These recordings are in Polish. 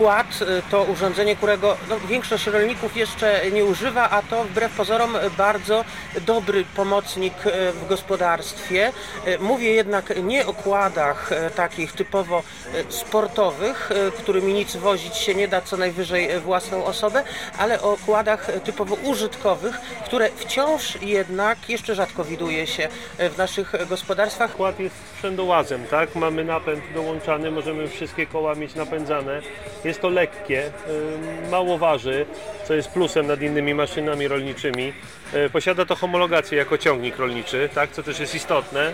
kład y, to urządzenie, którego no, większość rolników jeszcze nie używa, a to wbrew pozorom bardzo dobry pomocnik y, w gospodarstwie. Y, Mówię jednak nie o kładach takich typowo sportowych, którymi nic wozić się nie da, co najwyżej własną osobę, ale o kładach typowo użytkowych, które wciąż jednak jeszcze rzadko widuje się w naszych gospodarstwach. Kład jest sprzędołazem, tak? Mamy napęd dołączany, możemy wszystkie koła mieć napędzane. Jest to lekkie, mało waży, co jest plusem nad innymi maszynami rolniczymi. Y, Posiada to homologację jako ciągnik rolniczy, tak? Co też jest istotne y,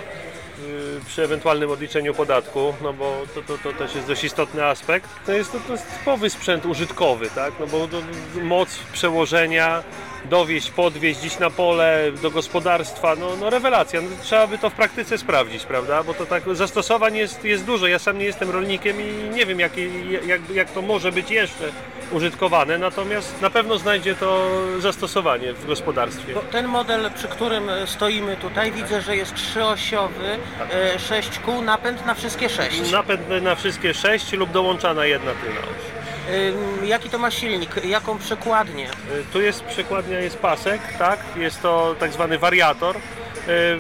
przy ewentualnym odliczeniu podatku, no bo to, to, to też jest dość istotny aspekt. To jest, to, to jest typowy sprzęt użytkowy, tak? No bo to, moc przełożenia, dowieść, podwieźć gdzieś na pole, do gospodarstwa, no, no rewelacja. No, trzeba by to w praktyce sprawdzić, prawda? Bo to tak zastosowań jest, jest dużo. Ja sam nie jestem rolnikiem i nie wiem, jak, jak, jak to może być jeszcze użytkowane, natomiast na pewno znajdzie to zastosowanie w gospodarstwie. Bo ten model, przy którym e, stoimy tutaj, widzę, że jest trzyosiowy, e, sześć kół, napęd na wszystkie sześć. Napęd na wszystkie sześć lub dołączana jedna. Ym, Jaki to ma silnik? Jaką przekładnię? Y, Tu jest przekładnia, jest pasek, tak? Jest to tak zwany wariator. Y,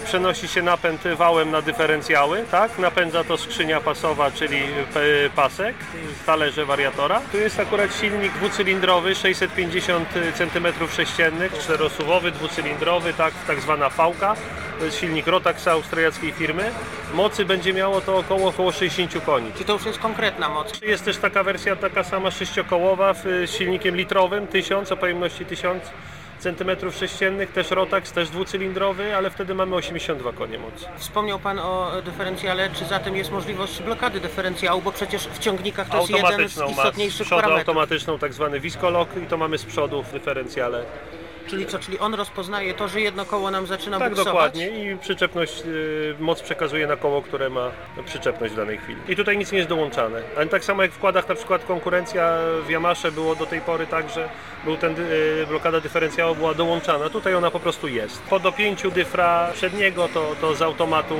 Przenosi się napęd wałem na dyferencjały, tak? Napędza to skrzynia pasowa, czyli p- pasek w talerze wariatora. Tu jest akurat silnik dwucylindrowy, 650 cm3, czterosuwowy, dwucylindrowy, tak? Tak zwana V-ka. To jest silnik Rotax austriackiej firmy. Mocy będzie miało to około, około 60 koni. Czy to już jest konkretna moc? Jest też taka wersja, taka sama sześciokołowa z silnikiem litrowym, 1000 o pojemności 1000 cm3, też Rotax, też dwucylindrowy, ale wtedy mamy 82 konie mocy. Wspomniał Pan o dyferencjale, czy zatem jest możliwość blokady dyferencjału, bo przecież w ciągnikach to jest jeden z Automatyczną ma z istotniejszych przodu parametrów. automatyczną, tak zwany viscolog i to mamy z przodu w dyferencjale. Czyli co, czyli on rozpoznaje to, że jedno koło nam zaczyna Tak buksować? dokładnie i przyczepność, y, moc przekazuje na koło, które ma przyczepność w danej chwili. I tutaj nic nie jest dołączane. Ale tak samo jak w wkładach na przykład konkurencja w Yamasze było do tej pory tak, że był ten, y, blokada dyferencjału była dołączana. Tutaj ona po prostu jest. Po dopięciu dyfra przedniego to, to z automatu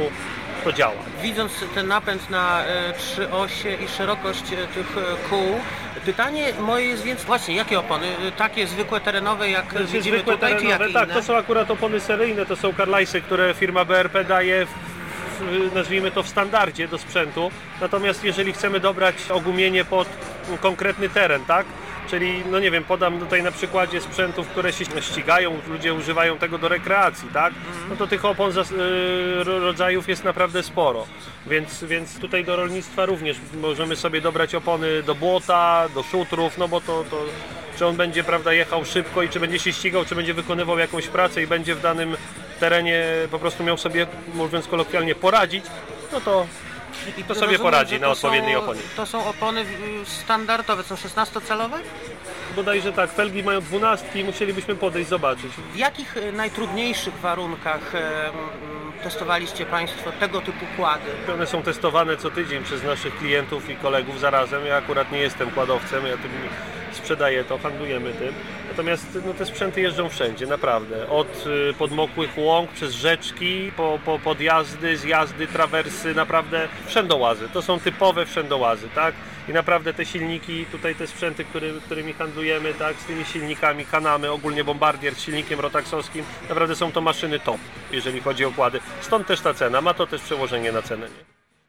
to działa. Widząc ten napęd na e, trzy osie i szerokość e, tych e, kół, pytanie moje jest więc właśnie, jakie opony? Takie zwykłe terenowe, jak widzimy zwykłe tutaj, czy terenowe. jakie Tak, inne? to są akurat opony seryjne, to są Carlisle, które firma BRP daje w, nazwijmy to w standardzie do sprzętu. Natomiast jeżeli chcemy dobrać ogumienie pod konkretny teren, tak? Czyli, no nie wiem, podam tutaj na przykładzie sprzętów, które się ścigają, ludzie używają tego do rekreacji, tak? No to tych opon y, ro- rodzajów jest naprawdę sporo. Więc, więc tutaj do rolnictwa również możemy sobie dobrać opony do błota, do szutrów, no bo to, to czy on będzie prawda, jechał szybko i czy będzie się ścigał, czy będzie wykonywał jakąś pracę i będzie w danym terenie po prostu miał sobie, mówiąc kolokwialnie, poradzić, no to, I to sobie poradzi na odpowiedniej są, oponie. To są opony standardowe, są 16-calowe? bodajże tak, felgi mają dwunastki, musielibyśmy podejść, zobaczyć. W jakich y, najtrudniejszych warunkach e, testowaliście Państwo tego typu kłady? One są testowane co tydzień przez naszych klientów i kolegów zarazem. Ja akurat nie jestem kładowcem, ja tym sprzedaję to, handlujemy tym. Natomiast no, te sprzęty jeżdżą wszędzie, naprawdę. Od y, podmokłych łąk, przez rzeczki, po, po podjazdy, zjazdy, trawersy, naprawdę wszędołazy. To są typowe wszędołazy, tak? I naprawdę te silniki, tutaj te sprzęty, który, którymi handlujemy, tak, z tymi silnikami, kanamy, ogólnie bombardier z silnikiem rotaksowskim, naprawdę są to maszyny top, jeżeli chodzi o kłady. Stąd też ta cena, ma to też przełożenie na cenę. Nie?